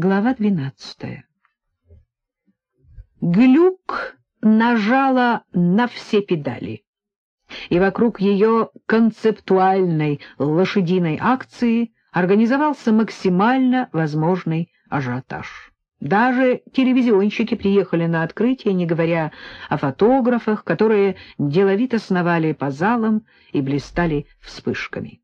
Глава двенадцатая. Глюк нажала на все педали, и вокруг ее концептуальной лошадиной акции организовался максимально возможный ажиотаж. Даже телевизионщики приехали на открытие, не говоря о фотографах, которые деловито сновали по залам и блистали вспышками.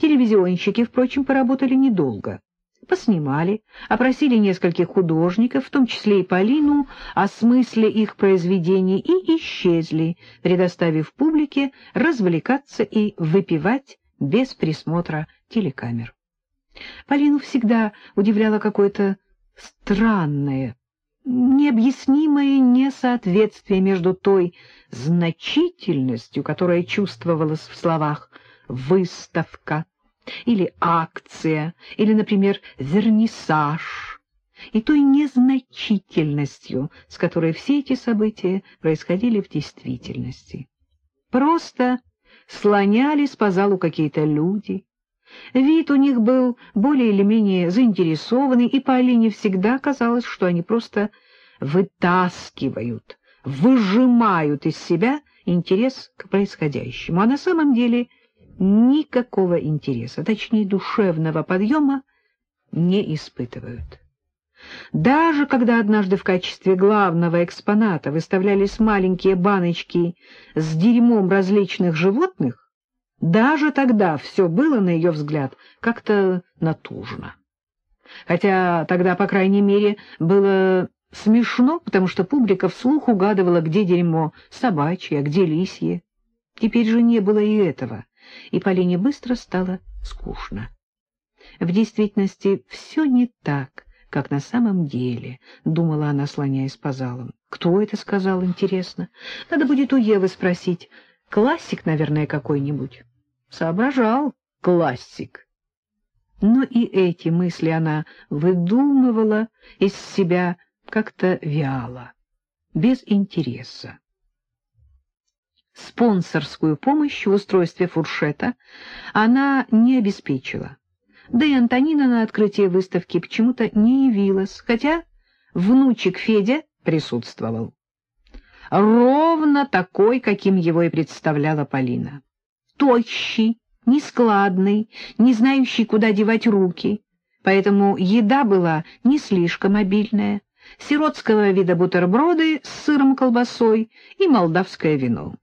Телевизионщики, впрочем, поработали недолго поснимали, опросили нескольких художников, в том числе и Полину, о смысле их произведений и исчезли, предоставив публике развлекаться и выпивать без присмотра телекамер. Полину всегда удивляло какое-то странное, необъяснимое несоответствие между той значительностью, которая чувствовалась в словах «выставка», или акция, или, например, вернисаж, и той незначительностью, с которой все эти события происходили в действительности. Просто слонялись по залу какие-то люди. Вид у них был более или менее заинтересованный, и Полине всегда казалось, что они просто вытаскивают, выжимают из себя интерес к происходящему, а на самом деле — никакого интереса, точнее душевного подъема, не испытывают. Даже когда однажды в качестве главного экспоната выставлялись маленькие баночки с дерьмом различных животных, даже тогда все было, на ее взгляд, как-то натужно. Хотя тогда, по крайней мере, было смешно, потому что публика вслух угадывала, где дерьмо собачье, а где лисье. Теперь же не было и этого и Полине быстро стало скучно. В действительности все не так, как на самом деле, — думала она, слоняясь по залам. Кто это сказал, интересно? Надо будет у Евы спросить. Классик, наверное, какой-нибудь. Соображал классик. Но и эти мысли она выдумывала из себя как-то вяло, без интереса. Спонсорскую помощь в устройстве фуршета она не обеспечила. Да и Антонина на открытие выставки почему-то не явилась, хотя внучек Федя присутствовал. Ровно такой, каким его и представляла Полина. Тощий, нескладный, не знающий, куда девать руки, поэтому еда была не слишком обильная, сиротского вида бутерброды с сыром колбасой и молдавское вино.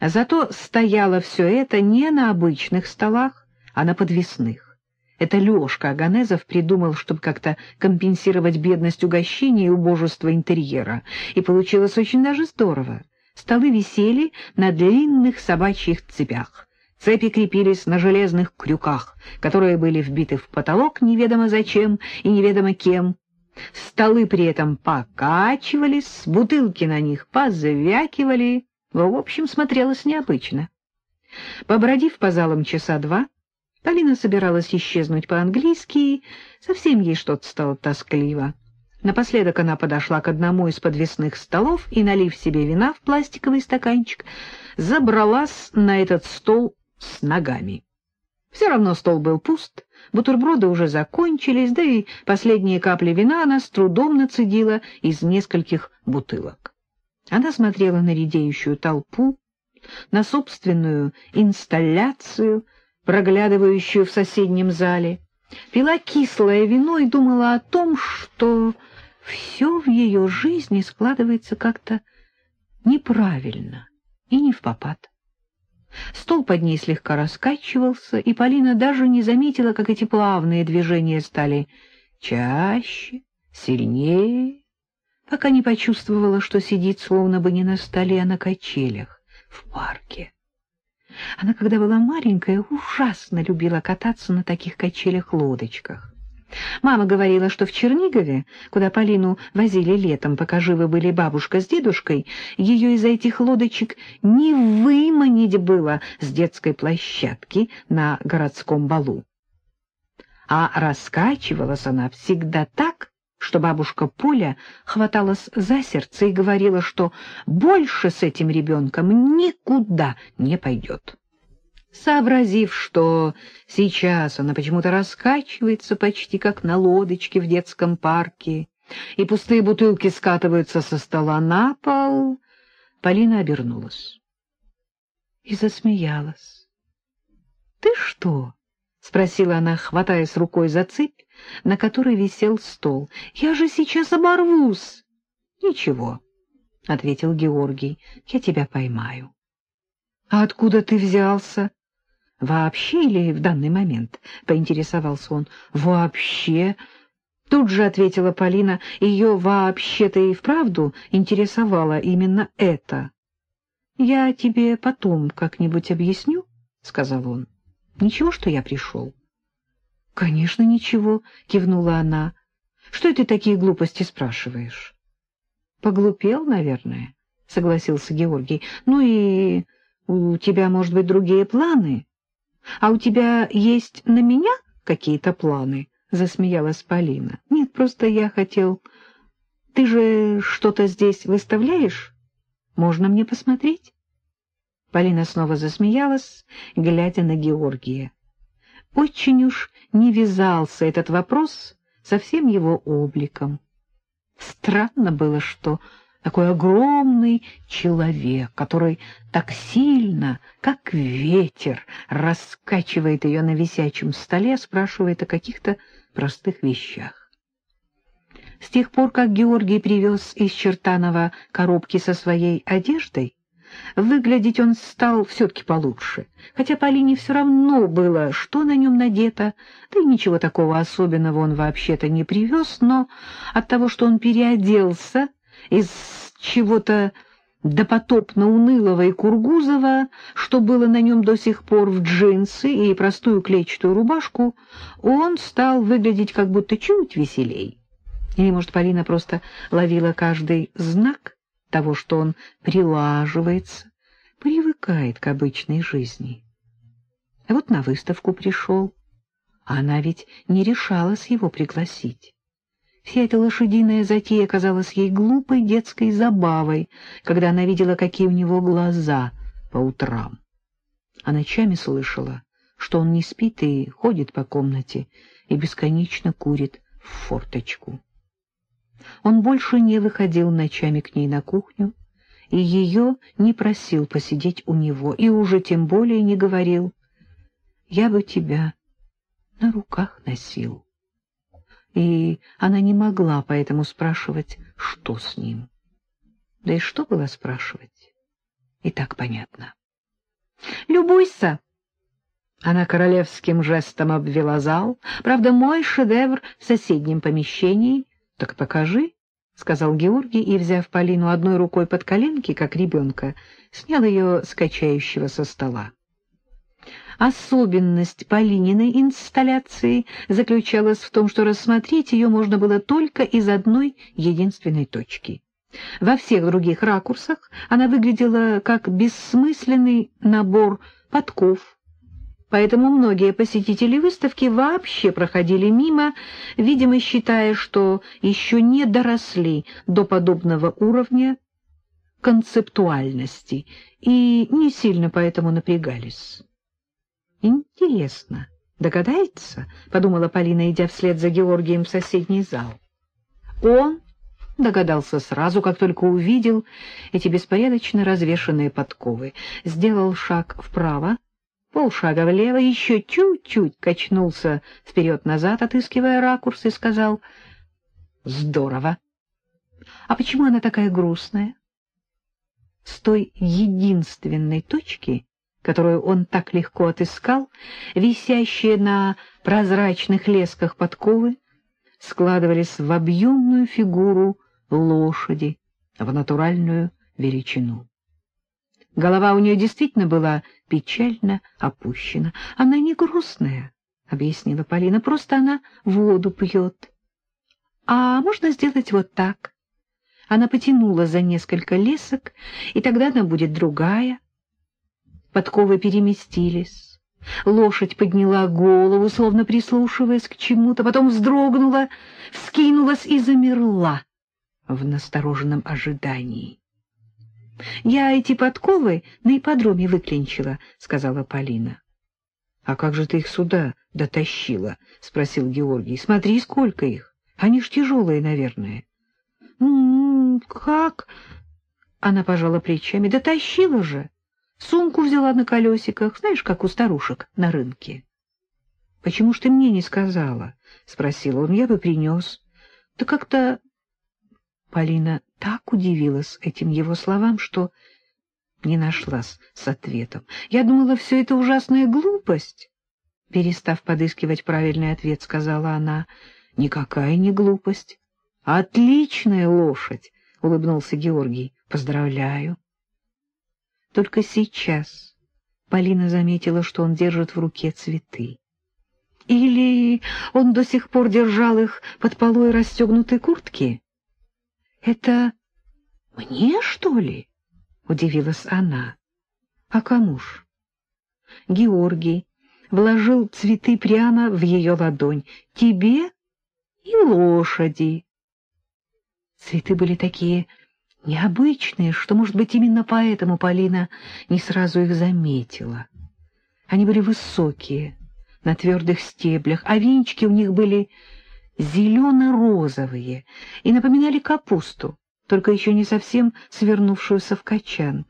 Зато стояло все это не на обычных столах, а на подвесных. Это Лешка Аганезов придумал, чтобы как-то компенсировать бедность угощения и убожество интерьера, и получилось очень даже здорово. Столы висели на длинных собачьих цепях. Цепи крепились на железных крюках, которые были вбиты в потолок неведомо зачем и неведомо кем. Столы при этом покачивались, бутылки на них позвякивали, в общем, смотрелось необычно. Побродив по залам часа два, Полина собиралась исчезнуть по-английски, совсем ей что-то стало тоскливо. Напоследок она подошла к одному из подвесных столов и, налив себе вина в пластиковый стаканчик, забралась на этот стол с ногами. Все равно стол был пуст, бутерброды уже закончились, да и последние капли вина она с трудом нацедила из нескольких бутылок. Она смотрела на редеющую толпу, на собственную инсталляцию, проглядывающую в соседнем зале, пила кислое вино и думала о том, что все в ее жизни складывается как-то неправильно и не в попад. Стол под ней слегка раскачивался, и Полина даже не заметила, как эти плавные движения стали чаще, сильнее, пока не почувствовала, что сидит словно бы не на столе, а на качелях в парке. Она, когда была маленькая, ужасно любила кататься на таких качелях-лодочках. Мама говорила, что в Чернигове, куда Полину возили летом, пока живы были бабушка с дедушкой, ее из-за этих лодочек не выманить было с детской площадки на городском балу. А раскачивалась она всегда так, что бабушка Поля хваталась за сердце и говорила, что больше с этим ребенком никуда не пойдет. Сообразив, что сейчас она почему-то раскачивается почти как на лодочке в детском парке, и пустые бутылки скатываются со стола на пол, Полина обернулась и засмеялась. — Ты что? — спросила она, хватаясь рукой за цепь, на которой висел стол. — Я же сейчас оборвусь. — Ничего, — ответил Георгий, — я тебя поймаю. — А откуда ты взялся? — Вообще или в данный момент? — поинтересовался он. — Вообще. Тут же ответила Полина, ее вообще-то и вправду интересовало именно это. — Я тебе потом как-нибудь объясню, — сказал он. — Ничего, что я пришел? — Конечно, ничего, — кивнула она. — Что ты такие глупости спрашиваешь? — Поглупел, наверное, — согласился Георгий. — Ну и у тебя, может быть, другие планы? А у тебя есть на меня какие-то планы? — засмеялась Полина. — Нет, просто я хотел... Ты же что-то здесь выставляешь? Можно мне посмотреть? Полина снова засмеялась, глядя на Георгия. Очень уж не вязался этот вопрос со всем его обликом. Странно было, что такой огромный человек, который так сильно, как ветер, раскачивает ее на висячем столе, спрашивает о каких-то простых вещах. С тех пор, как Георгий привез из Чертанова коробки со своей одеждой, выглядеть он стал все-таки получше, хотя Полине все равно было, что на нем надето, да и ничего такого особенного он вообще-то не привез, но от того, что он переоделся из чего-то допотопно унылого и кургузого, что было на нем до сих пор в джинсы и простую клетчатую рубашку, он стал выглядеть как будто чуть веселей. Или, может, Полина просто ловила каждый знак того, что он прилаживается, привыкает к обычной жизни. А вот на выставку пришел, а она ведь не решалась его пригласить. Вся эта лошадиная затея казалась ей глупой детской забавой, когда она видела, какие у него глаза по утрам. А ночами слышала, что он не спит и ходит по комнате и бесконечно курит в форточку. Он больше не выходил ночами к ней на кухню, и ее не просил посидеть у него, и уже тем более не говорил «Я бы тебя на руках носил». И она не могла поэтому спрашивать, что с ним. Да и что было спрашивать? И так понятно. «Любуйся!» Она королевским жестом обвела зал. Правда, мой шедевр в соседнем помещении — так покажи, — сказал Георгий, и, взяв Полину одной рукой под коленки, как ребенка, снял ее с качающего стола. Особенность Полининой инсталляции заключалась в том, что рассмотреть ее можно было только из одной единственной точки. Во всех других ракурсах она выглядела как бессмысленный набор подков, Поэтому многие посетители выставки вообще проходили мимо, видимо, считая, что еще не доросли до подобного уровня концептуальности и не сильно поэтому напрягались. «Интересно, догадается?» — подумала Полина, идя вслед за Георгием в соседний зал. Он догадался сразу, как только увидел эти беспорядочно развешанные подковы, сделал шаг вправо, полшага влево, еще чуть-чуть качнулся вперед-назад, отыскивая ракурс, и сказал «Здорово! А почему она такая грустная?» С той единственной точки, которую он так легко отыскал, висящие на прозрачных лесках подковы, складывались в объемную фигуру лошади, в натуральную величину. Голова у нее действительно была печально опущена. Она не грустная, — объяснила Полина, — просто она воду пьет. А можно сделать вот так. Она потянула за несколько лесок, и тогда она будет другая. Подковы переместились. Лошадь подняла голову, словно прислушиваясь к чему-то, потом вздрогнула, вскинулась и замерла в настороженном ожидании. — Я эти подковы на ипподроме выклинчила, — сказала Полина. А как же ты их сюда дотащила? — спросил Георгий. — Смотри, сколько их. Они ж тяжелые, наверное. — Ну, как? Она пожала плечами. — Дотащила же. Сумку взяла на колесиках, знаешь, как у старушек на рынке. — Почему ж ты мне не сказала? — спросил он. — Я бы принес. Да как-то... Полина так удивилась этим его словам, что не нашлась с ответом. Я думала, все это ужасная глупость. Перестав подыскивать правильный ответ, сказала она, — Никакая не глупость. Отличная лошадь, — улыбнулся Георгий. — Поздравляю. Только сейчас Полина заметила, что он держит в руке цветы. Или он до сих пор держал их под полой расстегнутой куртки? — Это мне, что ли? — удивилась она. — А кому ж? Георгий вложил цветы прямо в ее ладонь. — Тебе и лошади. Цветы были такие необычные, что, может быть, именно поэтому Полина не сразу их заметила. Они были высокие, на твердых стеблях, а венчики у них были зелено-розовые и напоминали капусту только еще не совсем свернувшуюся в качан.